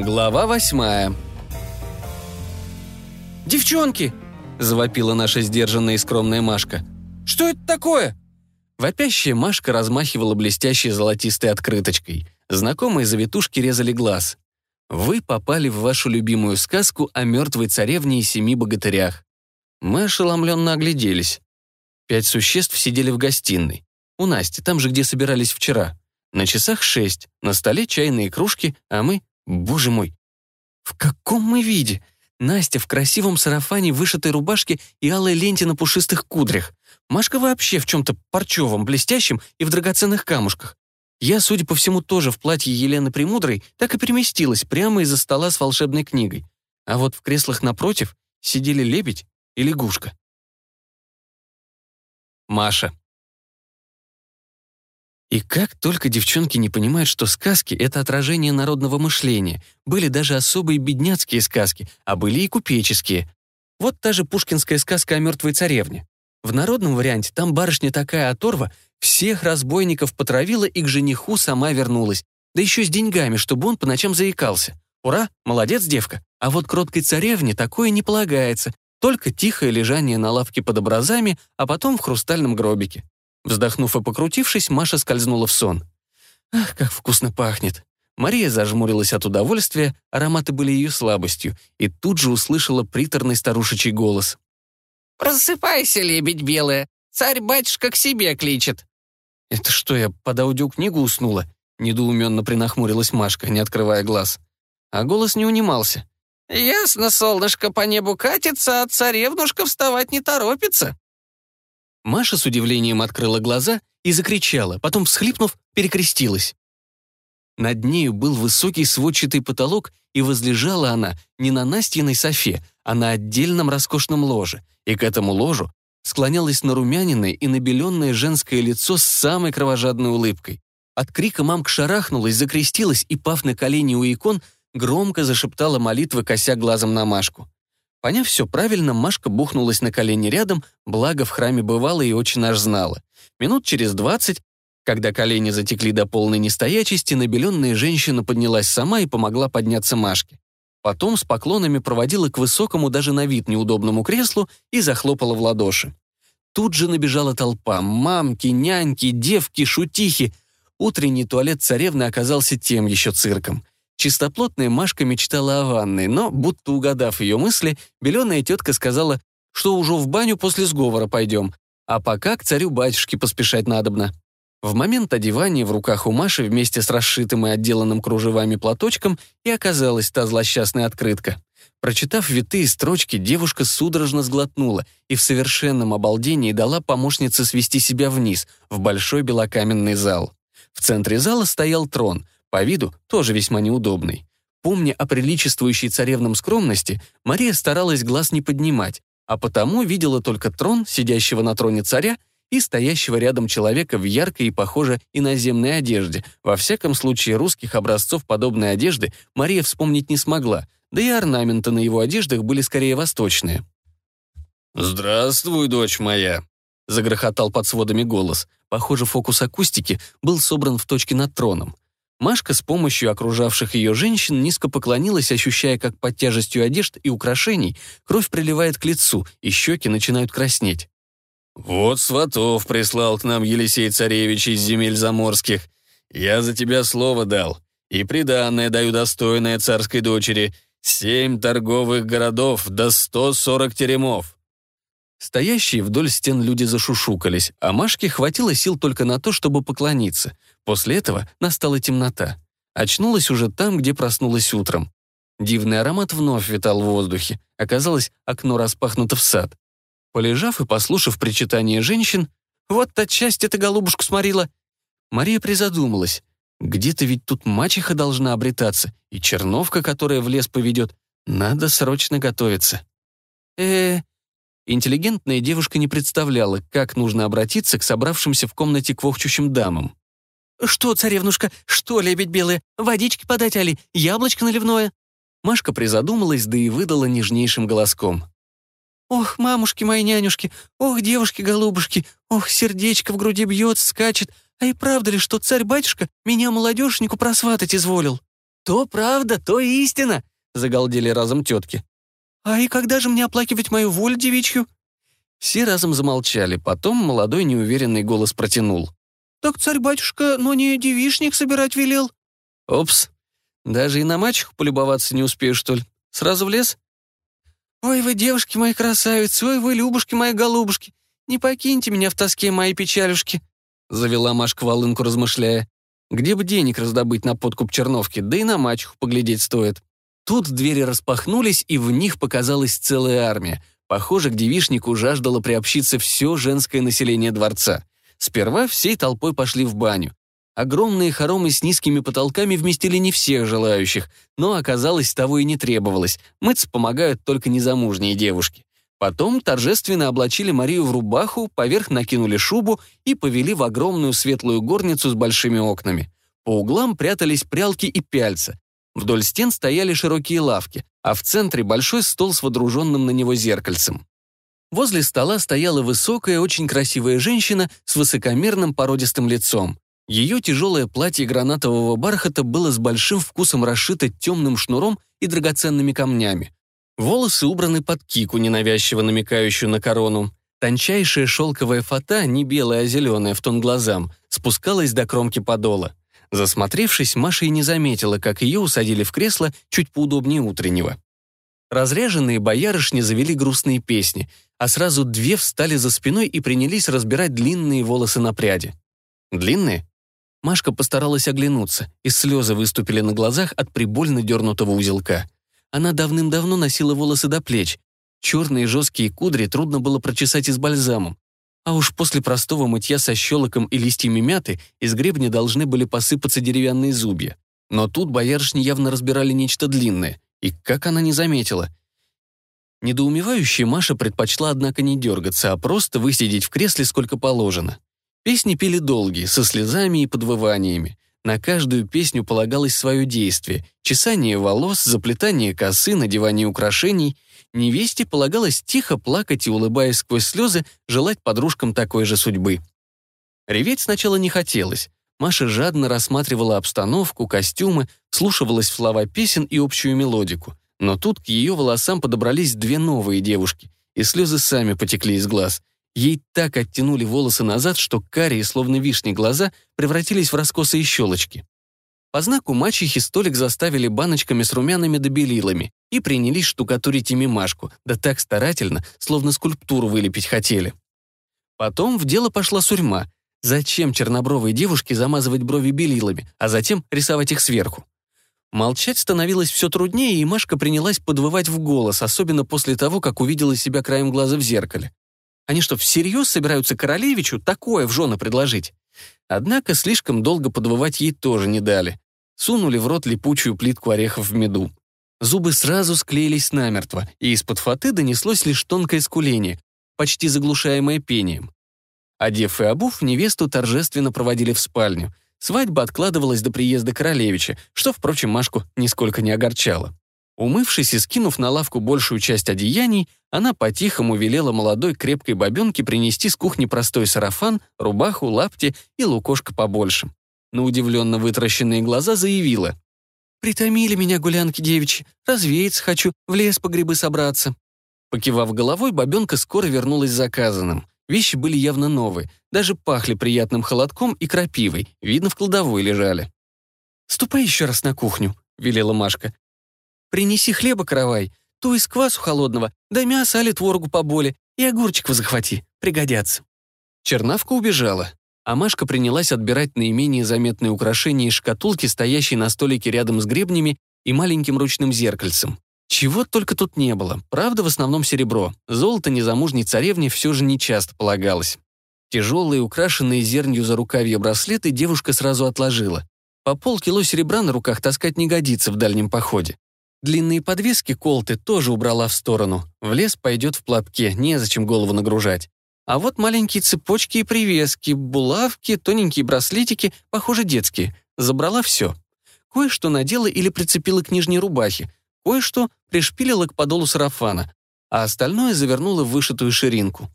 Глава восьмая. «Девчонки!» – завопила наша сдержанная и скромная Машка. «Что это такое?» Вопящая Машка размахивала блестящей золотистой открыточкой. Знакомые завитушки резали глаз. Вы попали в вашу любимую сказку о мертвой царевне и семи богатырях. Мы ошеломленно огляделись. Пять существ сидели в гостиной. У Насти, там же, где собирались вчера. На часах шесть, на столе чайные кружки, а мы Боже мой! В каком мы виде? Настя в красивом сарафане, вышитой рубашке и алой ленте на пушистых кудрях. Машка вообще в чем-то парчевом, блестящем и в драгоценных камушках. Я, судя по всему, тоже в платье Елены Премудрой так и переместилась прямо из-за стола с волшебной книгой. А вот в креслах напротив сидели лебедь и лягушка. Маша. И как только девчонки не понимают, что сказки — это отражение народного мышления. Были даже особые бедняцкие сказки, а были и купеческие. Вот та же пушкинская сказка о мертвой царевне. В народном варианте там барышня такая оторва, всех разбойников потравила и к жениху сама вернулась. Да еще с деньгами, чтобы он по ночам заикался. Ура, молодец, девка. А вот кроткой царевне такое не полагается, только тихое лежание на лавке под образами, а потом в хрустальном гробике. Вздохнув и покрутившись, Маша скользнула в сон. «Ах, как вкусно пахнет!» Мария зажмурилась от удовольствия, ароматы были ее слабостью, и тут же услышала приторный старушечий голос. «Просыпайся, лебедь белая, царь-батюшка к себе кличет». «Это что, я под аудиокнигу уснула?» недоуменно принахмурилась Машка, не открывая глаз. А голос не унимался. «Ясно, солнышко по небу катится, а царевнушка вставать не торопится». Маша с удивлением открыла глаза и закричала, потом, всхлипнув, перекрестилась. Над нею был высокий сводчатый потолок, и возлежала она не на Настиной софе, а на отдельном роскошном ложе, и к этому ложу склонялось нарумяненное и набеленное женское лицо с самой кровожадной улыбкой. От крика мамка шарахнулась, закрестилась и, пав на колени у икон, громко зашептала молитвы, кося глазом на Машку. Поняв все правильно, Машка бухнулась на колени рядом, благо в храме бывала и очень аж знала. Минут через двадцать, когда колени затекли до полной нестоячести, набеленная женщина поднялась сама и помогла подняться Машке. Потом с поклонами проводила к высокому даже на вид неудобному креслу и захлопала в ладоши. Тут же набежала толпа. Мамки, няньки, девки, шутихи. Утренний туалет царевны оказался тем еще цирком. Чистоплотная Машка мечтала о ванной, но, будто угадав ее мысли, беленая тетка сказала, что уже в баню после сговора пойдем, а пока к царю-батюшке поспешать надобно. В момент одевания в руках у Маши вместе с расшитым и отделанным кружевами платочком и оказалась та злосчастная открытка. Прочитав витые строчки, девушка судорожно сглотнула и в совершенном обалдении дала помощнице свести себя вниз, в большой белокаменный зал. В центре зала стоял трон — по виду тоже весьма неудобный. Помня о приличествующей царевном скромности, Мария старалась глаз не поднимать, а потому видела только трон, сидящего на троне царя, и стоящего рядом человека в яркой и, похоже, иноземной одежде. Во всяком случае, русских образцов подобной одежды Мария вспомнить не смогла, да и орнаменты на его одеждах были скорее восточные. «Здравствуй, дочь моя», — загрохотал под сводами голос. Похоже, фокус акустики был собран в точке над троном. Машка с помощью окружавших ее женщин низко поклонилась, ощущая, как под тяжестью одежд и украшений кровь приливает к лицу, и щеки начинают краснеть. «Вот сватов прислал к нам Елисей Царевич из земель заморских. Я за тебя слово дал, и приданное даю достойное царской дочери. Семь торговых городов сто сорок теремов». Стоящие вдоль стен люди зашушукались, а Машке хватило сил только на то, чтобы поклониться. После этого настала темнота. Очнулась уже там, где проснулась утром. Дивный аромат вновь витал в воздухе. Оказалось, окно распахнуто в сад. Полежав и послушав причитание женщин, «Вот та часть эта голубушку сморила!» Мария призадумалась. Где-то ведь тут мачеха должна обретаться, и черновка, которая в лес поведет. Надо срочно готовиться. э, -э Интеллигентная девушка не представляла, как нужно обратиться к собравшимся в комнате квохчущим дамам. «Что, царевнушка, что, лебедь белая, водички подать, али, яблочко наливное?» Машка призадумалась, да и выдала нежнейшим голоском. «Ох, мамушки мои нянюшки, ох, девушки-голубушки, ох, сердечко в груди бьет, скачет, а и правда ли, что царь-батюшка меня молодежнику просватать изволил?» То правда, то истина!» — загалдели разом тетки. «А и когда же мне оплакивать мою волю девичью?» Все разом замолчали, потом молодой неуверенный голос протянул. «Так царь-батюшка, но не девишник собирать велел». «Опс, даже и на мачеху полюбоваться не успею, что ли? Сразу в лес?» «Ой вы, девушки мои красавицы, ой вы, любушки мои голубушки, не покиньте меня в тоске мои печалюшки», завела Машка волынку, размышляя. «Где бы денег раздобыть на подкуп черновки, да и на мачеху поглядеть стоит». Тут двери распахнулись, и в них показалась целая армия. Похоже, к девишнику жаждало приобщиться все женское население дворца. Сперва всей толпой пошли в баню. Огромные хоромы с низкими потолками вместили не всех желающих, но оказалось, того и не требовалось. Мыться помогают только незамужние девушки. Потом торжественно облачили Марию в рубаху, поверх накинули шубу и повели в огромную светлую горницу с большими окнами. По углам прятались прялки и пяльца. Вдоль стен стояли широкие лавки, а в центре большой стол с водруженным на него зеркальцем. Возле стола стояла высокая, очень красивая женщина с высокомерным породистым лицом. Ее тяжелое платье гранатового бархата было с большим вкусом расшито темным шнуром и драгоценными камнями. Волосы убраны под кику, ненавязчиво намекающую на корону. Тончайшая шелковая фата, не белая, а зеленая, в тон глазам, спускалась до кромки подола. Засмотревшись, Маша и не заметила, как ее усадили в кресло чуть поудобнее утреннего. Разряженные боярышни завели грустные песни, а сразу две встали за спиной и принялись разбирать длинные волосы на пряди. Длинные? Машка постаралась оглянуться, и слезы выступили на глазах от прибольно дернутого узелка. Она давным-давно носила волосы до плеч. Черные жесткие кудри трудно было прочесать из бальзамом. А уж после простого мытья со щелоком и листьями мяты из гребня должны были посыпаться деревянные зубья. Но тут боярышни явно разбирали нечто длинное. И как она не заметила? Недоумевающая Маша предпочла, однако, не дергаться, а просто высидеть в кресле сколько положено. Песни пели долгие, со слезами и подвываниями. На каждую песню полагалось свое действие — чесание волос, заплетание косы, надевание украшений. Невесте полагалось тихо плакать и, улыбаясь сквозь слезы, желать подружкам такой же судьбы. Реветь сначала не хотелось. Маша жадно рассматривала обстановку, костюмы, слушалась в слова песен и общую мелодику. Но тут к ее волосам подобрались две новые девушки, и слезы сами потекли из глаз. Ей так оттянули волосы назад, что карие, словно вишни, глаза превратились в раскосые щелочки. По знаку мачехи столик заставили баночками с румянами да белилами и принялись штукатурить ими Машку, да так старательно, словно скульптуру вылепить хотели. Потом в дело пошла сурьма. Зачем чернобровой девушке замазывать брови белилами, а затем рисовать их сверху? Молчать становилось все труднее, и Машка принялась подвывать в голос, особенно после того, как увидела себя краем глаза в зеркале. Они что, всерьез собираются королевичу такое в жены предложить? Однако слишком долго подвывать ей тоже не дали. Сунули в рот липучую плитку орехов в меду. Зубы сразу склеились намертво, и из-под фаты донеслось лишь тонкое скуление, почти заглушаемое пением. Одев и обув, невесту торжественно проводили в спальню. Свадьба откладывалась до приезда королевича, что, впрочем, Машку нисколько не огорчало. Умывшись и скинув на лавку большую часть одеяний, она по-тихому велела молодой крепкой бабенке принести с кухни простой сарафан, рубаху, лапти и лукошко побольше. На удивленно вытаращенные глаза заявила. «Притомили меня гулянки девичьи, развеяться хочу, в лес по грибы собраться». Покивав головой, бабенка скоро вернулась заказанным. Вещи были явно новые, даже пахли приятным холодком и крапивой, видно, в кладовой лежали. «Ступай еще раз на кухню», — велела Машка. Принеси хлеба каравай, то из квасу холодного, да мяса али творогу поболе, и огурчиков захвати, пригодятся». Чернавка убежала, а Машка принялась отбирать наименее заметные украшения из шкатулки, стоящей на столике рядом с гребнями и маленьким ручным зеркальцем. Чего только тут не было, правда, в основном серебро. Золото незамужней царевне все же не часто полагалось. Тяжелые, украшенные зернью за рукавья браслеты девушка сразу отложила. По полкило серебра на руках таскать не годится в дальнем походе. Длинные подвески колты тоже убрала в сторону. В лес пойдет в платке, незачем голову нагружать. А вот маленькие цепочки и привески, булавки, тоненькие браслетики, похоже, детские. Забрала все. Кое-что надела или прицепила к нижней рубахе, кое-что пришпилила к подолу сарафана, а остальное завернула в вышитую ширинку.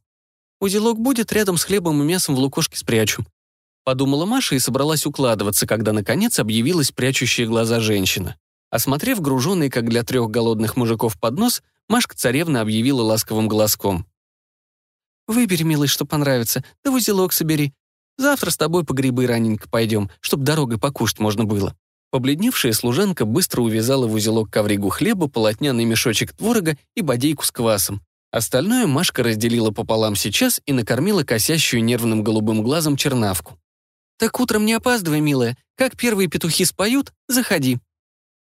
Узелок будет, рядом с хлебом и мясом в лукошке спрячу. Подумала Маша и собралась укладываться, когда, наконец, объявилась прячущая глаза женщина. Осмотрев груженный, как для трех голодных мужиков, поднос, Машка-царевна объявила ласковым голоском. «Выбери, милый, что понравится, да в узелок собери. Завтра с тобой по грибы раненько пойдем, чтоб дорогой покушать можно было». Побледневшая служанка быстро увязала в узелок ковригу хлеба, полотняный мешочек творога и бодейку с квасом. Остальное Машка разделила пополам сейчас и накормила косящую нервным голубым глазом чернавку. «Так утром не опаздывай, милая. Как первые петухи споют, заходи».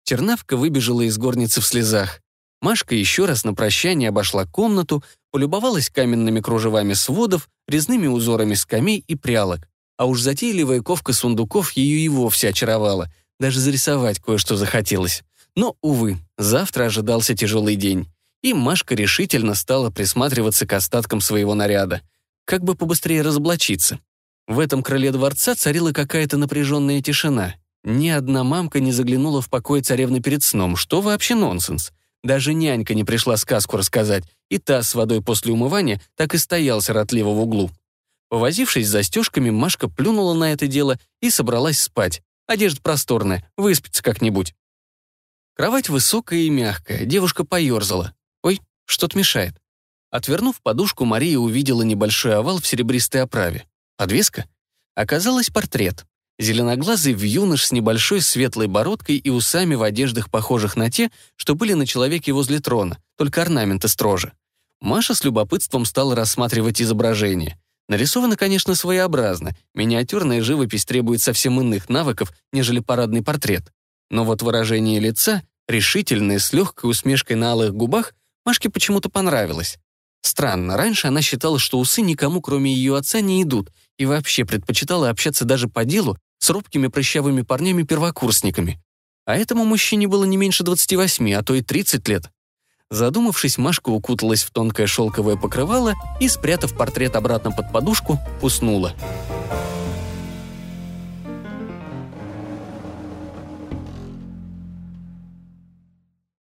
Чернавка выбежала из горницы в слезах. Машка еще раз на прощание обошла комнату, полюбовалась каменными кружевами сводов, резными узорами скамей и прялок. А уж затейливая ковка сундуков ее и вовсе очаровала. Даже зарисовать кое-что захотелось. Но, увы, завтра ожидался тяжелый день. И Машка решительно стала присматриваться к остаткам своего наряда. Как бы побыстрее разоблачиться. В этом крыле дворца царила какая-то напряженная тишина. Ни одна мамка не заглянула в покой царевны перед сном, что вообще нонсенс. Даже нянька не пришла сказку рассказать, и таз с водой после умывания так и стоял сиротливо в углу. Повозившись с застежками, Машка плюнула на это дело и собралась спать. Одежда просторная, выспится как-нибудь. Кровать высокая и мягкая, девушка поерзала. Ой, что-то мешает. Отвернув подушку, Мария увидела небольшой овал в серебристой оправе. Подвеска? Оказалось портрет. Зеленоглазый вьюнош с небольшой светлой бородкой и усами в одеждах, похожих на те, что были на человеке возле трона, только орнаменты строже. Маша с любопытством стала рассматривать изображение. Нарисовано, конечно, своеобразно. Миниатюрная живопись требует совсем иных навыков, нежели парадный портрет. Но вот выражение лица, решительное, с легкой усмешкой на алых губах, Машке почему-то понравилось. Странно, раньше она считала, что усы никому, кроме ее отца, не идут, и вообще предпочитала общаться даже по делу с робкими прыщавыми парнями-первокурсниками. А этому мужчине было не меньше 28, а то и 30 лет. Задумавшись, Машка укуталась в тонкое шелковое покрывало и, спрятав портрет обратно под подушку, уснула.